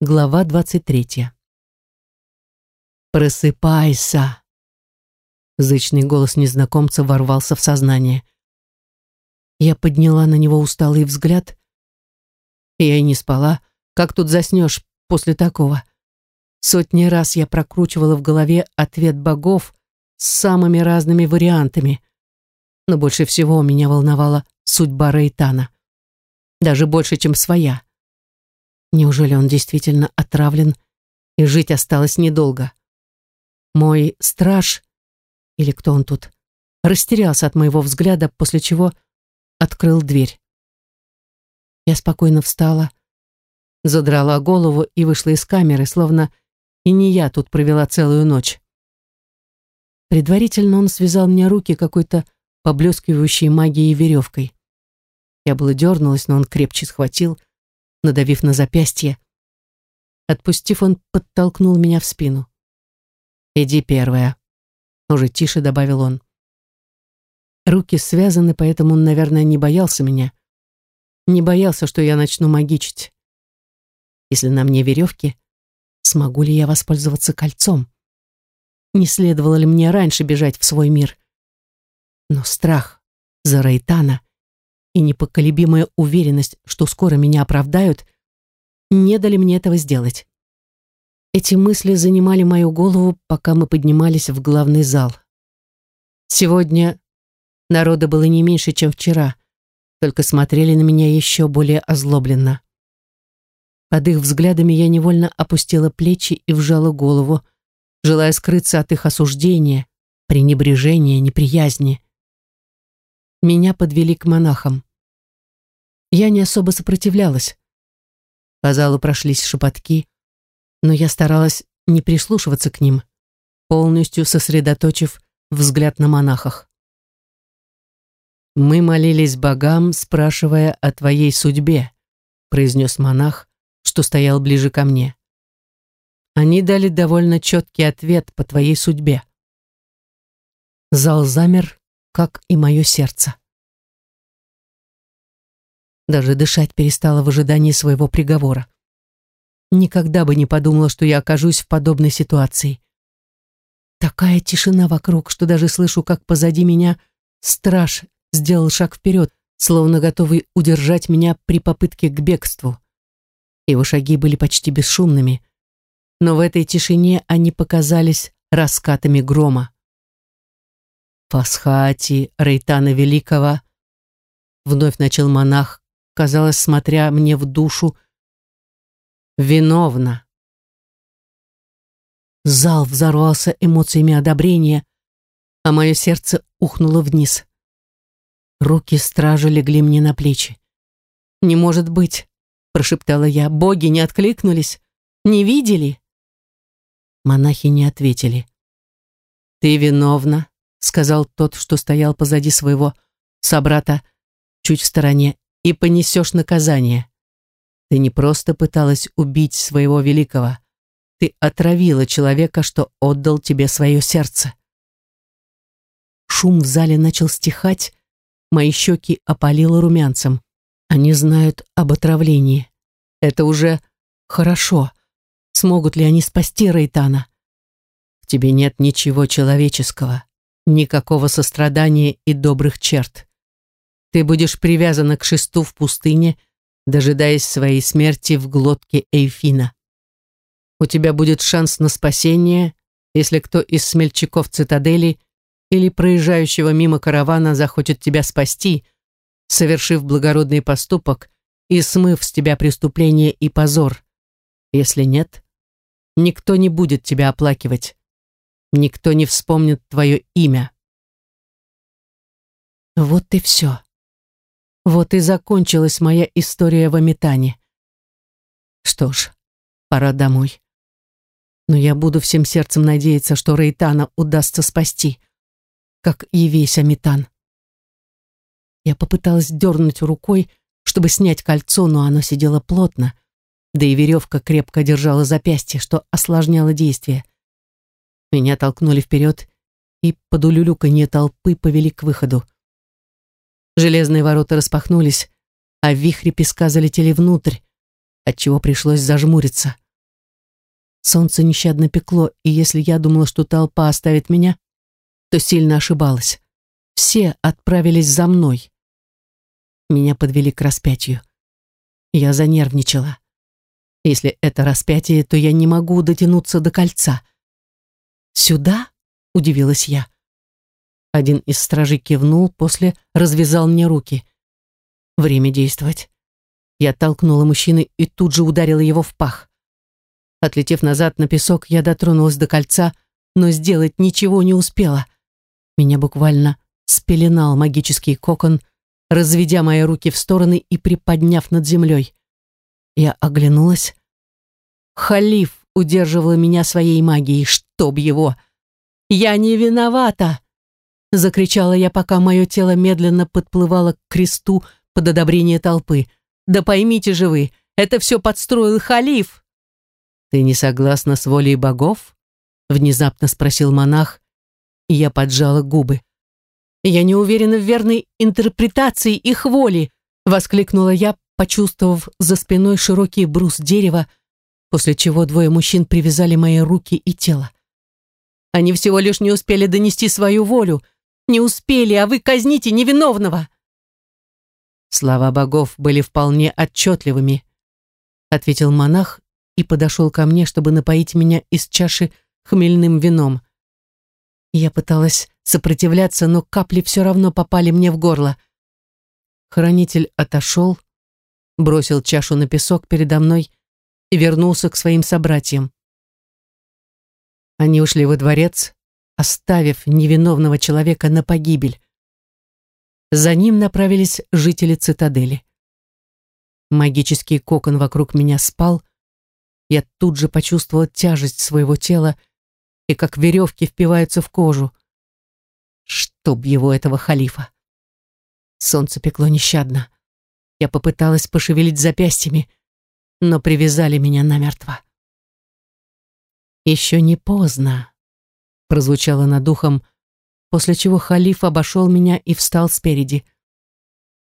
Глава 23. «Просыпайся!» Зычный голос незнакомца ворвался в сознание. Я подняла на него усталый взгляд. Я и не спала. Как тут заснешь после такого? Сотни раз я прокручивала в голове ответ богов с самыми разными вариантами. Но больше всего меня волновала судьба Рейтана. Даже больше, чем своя. Неужели он действительно отравлен, и жить осталось недолго? Мой страж, или кто он тут, растерялся от моего взгляда, после чего открыл дверь. Я спокойно встала, задрала голову и вышла из камеры, словно и не я тут провела целую ночь. Предварительно он связал мне руки какой-то поблескивающей магией веревкой. Я было дернулась, но он крепче схватил, надавив на запястье. Отпустив, он подтолкнул меня в спину. «Иди первая», — уже тише добавил он. Руки связаны, поэтому он, наверное, не боялся меня. Не боялся, что я начну магичить. Если на мне веревки, смогу ли я воспользоваться кольцом? Не следовало ли мне раньше бежать в свой мир? Но страх за Рейтана и непоколебимая уверенность, что скоро меня оправдают, не дали мне этого сделать. Эти мысли занимали мою голову, пока мы поднимались в главный зал. Сегодня народа было не меньше, чем вчера, только смотрели на меня еще более озлобленно. Под их взглядами я невольно опустила плечи и вжала голову, желая скрыться от их осуждения, пренебрежения, неприязни. Меня подвели к монахам. Я не особо сопротивлялась. По залу прошлись шепотки, но я старалась не прислушиваться к ним, полностью сосредоточив взгляд на монахах. «Мы молились богам, спрашивая о твоей судьбе», произнес монах, что стоял ближе ко мне. «Они дали довольно четкий ответ по твоей судьбе». Зал замер, как и мое сердце. Даже дышать перестала в ожидании своего приговора. Никогда бы не подумала, что я окажусь в подобной ситуации. Такая тишина вокруг, что даже слышу, как позади меня страж сделал шаг вперед, словно готовый удержать меня при попытке к бегству. Его шаги были почти бесшумными, но в этой тишине они показались раскатами грома. «Фасхати Рейтана Великого», — вновь начал монах, казалось, смотря мне в душу, виновна. Зал взорвался эмоциями одобрения, а мое сердце ухнуло вниз. Руки стражи легли мне на плечи. «Не может быть!» — прошептала я. «Боги не откликнулись? Не видели?» Монахи не ответили. «Ты виновна», — сказал тот, что стоял позади своего собрата, чуть в стороне, и понесешь наказание. Ты не просто пыталась убить своего великого, ты отравила человека, что отдал тебе свое сердце. Шум в зале начал стихать, мои щеки опалило румянцем. Они знают об отравлении. Это уже хорошо. Смогут ли они спасти Рейтана? Тебе нет ничего человеческого, никакого сострадания и добрых черт. Ты будешь привязана к шесту в пустыне, дожидаясь своей смерти в глотке Эйфина. У тебя будет шанс на спасение, если кто из смельчаков цитадели или проезжающего мимо каравана захочет тебя спасти, совершив благородный поступок и смыв с тебя преступление и позор. Если нет, никто не будет тебя оплакивать. Никто не вспомнит твое имя. Вот и все. Вот и закончилась моя история в Аметане. Что ж, пора домой. Но я буду всем сердцем надеяться, что Рейтана удастся спасти, как и весь Аметан. Я попыталась дернуть рукой, чтобы снять кольцо, но оно сидело плотно, да и веревка крепко держала запястье, что осложняло действие. Меня толкнули вперед, и под улюлюканье толпы повели к выходу. Железные ворота распахнулись, а вихри песка залетели внутрь, отчего пришлось зажмуриться. Солнце нещадно пекло, и если я думала, что толпа оставит меня, то сильно ошибалась. Все отправились за мной. Меня подвели к распятию. Я занервничала. Если это распятие, то я не могу дотянуться до кольца. «Сюда?» — удивилась я. Один из стражей кивнул, после развязал мне руки. Время действовать. Я толкнула мужчину и тут же ударила его в пах. Отлетев назад на песок, я дотронулась до кольца, но сделать ничего не успела. Меня буквально спеленал магический кокон, разведя мои руки в стороны и приподняв над землей. Я оглянулась. Халиф удерживала меня своей магией, чтоб его. «Я не виновата!» Закричала я, пока мое тело медленно подплывало к кресту под одобрение толпы. «Да поймите же вы, это все подстроил халиф!» «Ты не согласна с волей богов?» Внезапно спросил монах, и я поджала губы. «Я не уверена в верной интерпретации их воли!» Воскликнула я, почувствовав за спиной широкий брус дерева, после чего двое мужчин привязали мои руки и тело. Они всего лишь не успели донести свою волю. Не успели, а вы казните невиновного. Слова богов были вполне отчетливыми, ответил монах и подошел ко мне, чтобы напоить меня из чаши хмельным вином. Я пыталась сопротивляться, но капли все равно попали мне в горло. Хранитель отошел, бросил чашу на песок передо мной и вернулся к своим собратьям. Они ушли во дворец, оставив невиновного человека на погибель. За ним направились жители цитадели. Магический кокон вокруг меня спал. Я тут же почувствовала тяжесть своего тела и как веревки впиваются в кожу. Чтоб его этого халифа. Солнце пекло нещадно. Я попыталась пошевелить запястьями, но привязали меня намертво. «Еще не поздно», — прозвучало над ухом, после чего халиф обошел меня и встал спереди.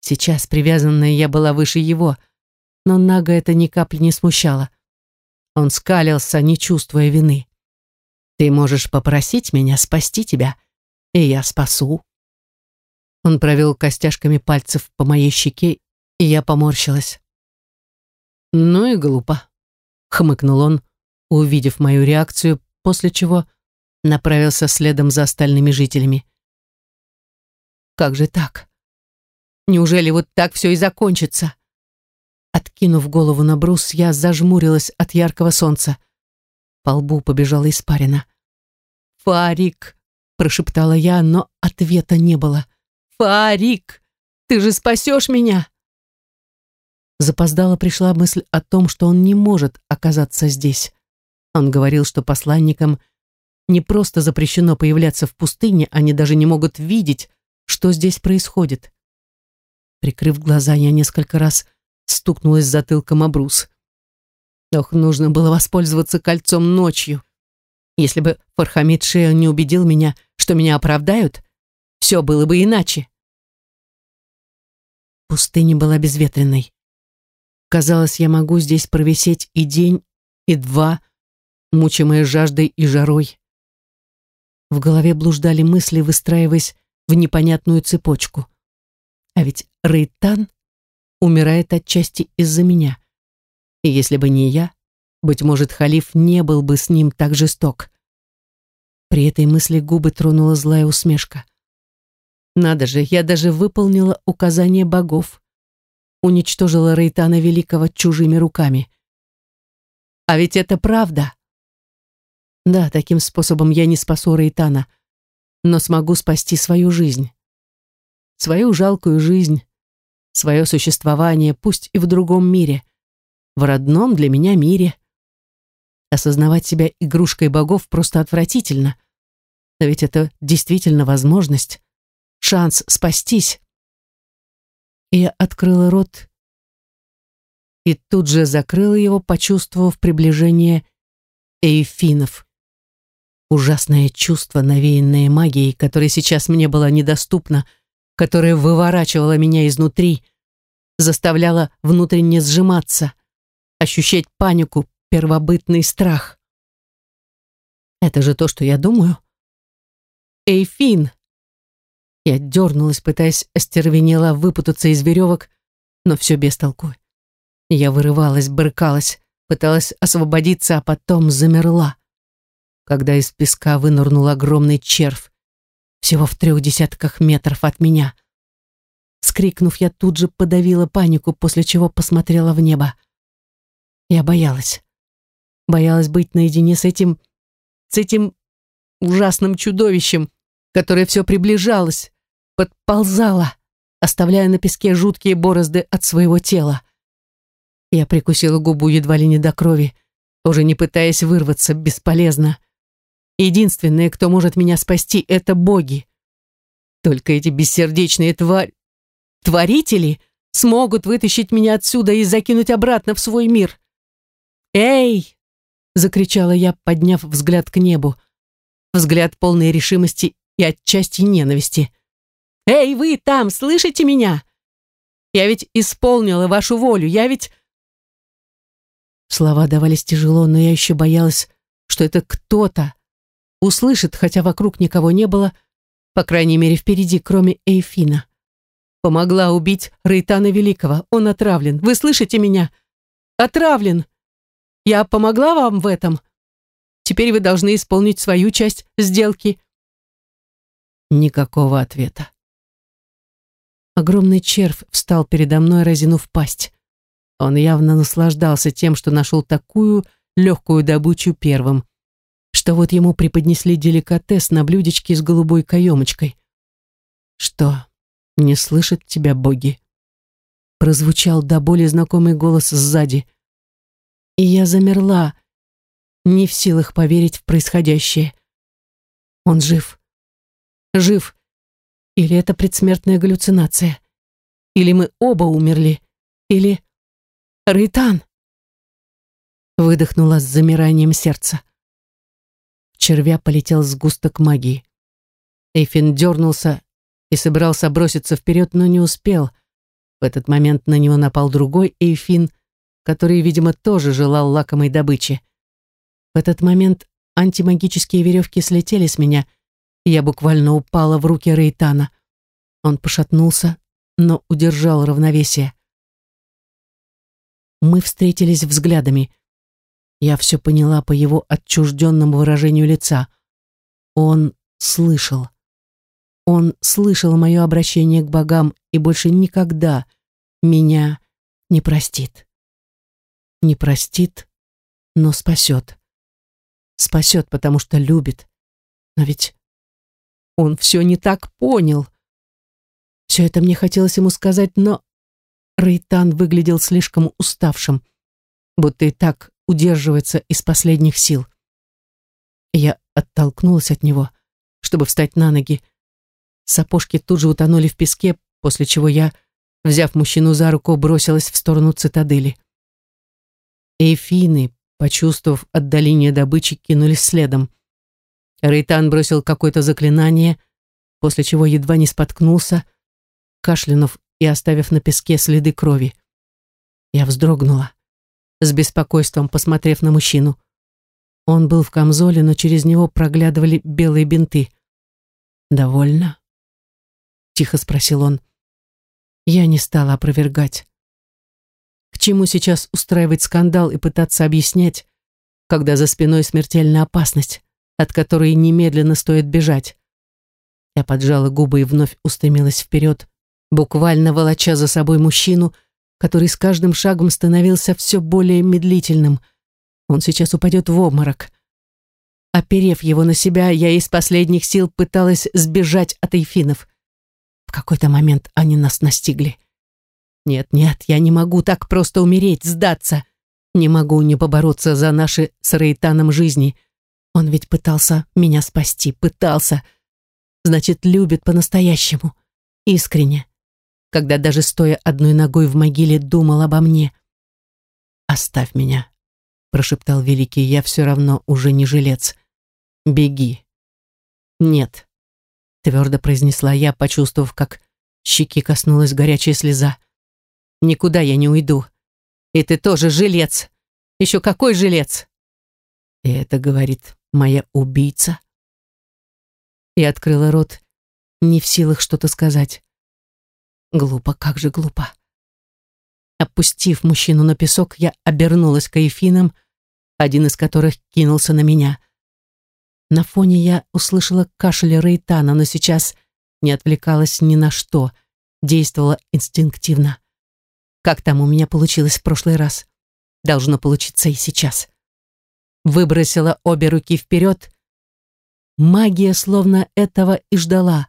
Сейчас, привязанная, я была выше его, но Нага это ни капли не смущало. Он скалился, не чувствуя вины. «Ты можешь попросить меня спасти тебя, и я спасу». Он провел костяшками пальцев по моей щеке, и я поморщилась. «Ну и глупо», — хмыкнул он, увидев мою реакцию, после чего направился следом за остальными жителями. Как же так? Неужели вот так все и закончится? Откинув голову на брус, я зажмурилась от яркого солнца. По лбу побежала испарина. «Фарик!» — прошептала я, но ответа не было. «Фарик! Ты же спасешь меня!» Запоздала пришла мысль о том, что он не может оказаться здесь. Он говорил, что посланникам не просто запрещено появляться в пустыне, они даже не могут видеть, что здесь происходит. Прикрыв глаза, я несколько раз стукнулась затылком об брус. Ох, нужно было воспользоваться кольцом ночью. Если бы Фархамид Шея не убедил меня, что меня оправдают, все было бы иначе. Пустыня была безветренной. Казалось, я могу здесь провисеть и день, и два, мучимая жаждой и жарой. В голове блуждали мысли, выстраиваясь в непонятную цепочку. А ведь Рейтан умирает отчасти из-за меня. И если бы не я, быть может, халиф не был бы с ним так жесток. При этой мысли губы тронула злая усмешка. Надо же, я даже выполнила указание богов. Уничтожила Рейтана Великого чужими руками. А ведь это правда. Да, таким способом я не спасу Рейтана, но смогу спасти свою жизнь. Свою жалкую жизнь, свое существование, пусть и в другом мире, в родном для меня мире. Осознавать себя игрушкой богов просто отвратительно. Но ведь это действительно возможность, шанс спастись. Я открыла рот и тут же закрыла его, почувствовав приближение эйфинов. Ужасное чувство, навеянное магией, которое сейчас мне было недоступно, которое выворачивало меня изнутри, заставляло внутренне сжиматься, ощущать панику, первобытный страх. Это же то, что я думаю. Эй, Фин! Я дернулась, пытаясь остервенело выпутаться из веревок, но все без толку. Я вырывалась, брыкалась, пыталась освободиться, а потом замерла, когда из песка вынырнул огромный червь, всего в трех десятках метров от меня. Скрикнув, я тут же подавила панику, после чего посмотрела в небо. Я боялась. Боялась быть наедине с этим... с этим ужасным чудовищем, которое все приближалось, подползало, оставляя на песке жуткие борозды от своего тела. Я прикусила губу едва ли не до крови, уже не пытаясь вырваться, бесполезно. Единственные, кто может меня спасти, это боги. Только эти бессердечные тварь... творители смогут вытащить меня отсюда и закинуть обратно в свой мир. «Эй!» — закричала я, подняв взгляд к небу. Взгляд полной решимости и отчасти ненависти. «Эй, вы там, слышите меня? Я ведь исполнила вашу волю, я ведь...» Слова давались тяжело, но я еще боялась, что это кто-то услышит, хотя вокруг никого не было, по крайней мере впереди, кроме Эйфина. Помогла убить Рейтана Великого. Он отравлен. Вы слышите меня? Отравлен. Я помогла вам в этом. Теперь вы должны исполнить свою часть сделки. Никакого ответа. Огромный червь встал передо мной, разинув пасть. Он явно наслаждался тем, что нашел такую легкую добычу первым, что вот ему преподнесли деликатес на блюдечке с голубой каемочкой. «Что, не слышат тебя боги?» Прозвучал до боли знакомый голос сзади. И я замерла, не в силах поверить в происходящее. Он жив. Жив. Или это предсмертная галлюцинация? Или мы оба умерли? Или... Рейтан!» Выдохнула с замиранием сердца. Червя полетел сгусток магии. Эйфин дернулся и собирался броситься вперед, но не успел. В этот момент на него напал другой Эйфин, который, видимо, тоже желал лакомой добычи. В этот момент антимагические веревки слетели с меня, и я буквально упала в руки Рейтана. Он пошатнулся, но удержал равновесие. Мы встретились взглядами. Я все поняла по его отчужденному выражению лица. Он слышал. Он слышал мое обращение к богам и больше никогда меня не простит. Не простит, но спасет. Спасет, потому что любит. Но ведь он все не так понял. Все это мне хотелось ему сказать, но Рейтан выглядел слишком уставшим, будто и так удерживается из последних сил. Я оттолкнулась от него, чтобы встать на ноги. Сапожки тут же утонули в песке, после чего я, взяв мужчину за руку, бросилась в сторону цитадели. Эйфины, почувствовав отдаление добычи, кинулись следом. Рейтан бросил какое-то заклинание, после чего едва не споткнулся, кашлянув и оставив на песке следы крови. Я вздрогнула, с беспокойством посмотрев на мужчину. Он был в камзоле, но через него проглядывали белые бинты. «Довольно?» — тихо спросил он. Я не стала опровергать. К чему сейчас устраивать скандал и пытаться объяснять, когда за спиной смертельная опасность, от которой немедленно стоит бежать? Я поджала губы и вновь устремилась вперед, буквально волоча за собой мужчину, который с каждым шагом становился все более медлительным. Он сейчас упадет в обморок. Оперев его на себя, я из последних сил пыталась сбежать от эйфинов. В какой-то момент они нас настигли. Нет, нет, я не могу так просто умереть, сдаться. Не могу не побороться за наши с Рейтаном жизни. Он ведь пытался меня спасти, пытался. Значит, любит по-настоящему. Искренне когда даже стоя одной ногой в могиле думал обо мне. «Оставь меня», — прошептал Великий, — «я все равно уже не жилец. Беги». «Нет», — твердо произнесла я, почувствовав, как щеки коснулась горячая слеза. «Никуда я не уйду. И ты тоже жилец. Еще какой жилец?» И это говорит моя убийца. Я открыла рот, не в силах что-то сказать. Глупо, как же глупо. Опустив мужчину на песок, я обернулась к Эйфинам, один из которых кинулся на меня. На фоне я услышала кашель Рейтана, но сейчас не отвлекалась ни на что, действовала инстинктивно. Как там у меня получилось в прошлый раз? Должно получиться и сейчас. Выбросила обе руки вперед. Магия словно этого и ждала,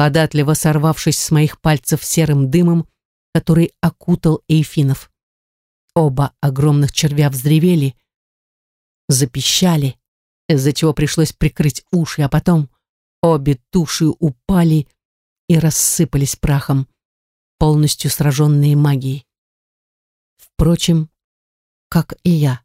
податливо сорвавшись с моих пальцев серым дымом, который окутал эйфинов. Оба огромных червя вздревели, запищали, из-за чего пришлось прикрыть уши, а потом обе туши упали и рассыпались прахом, полностью сраженные магией. Впрочем, как и я.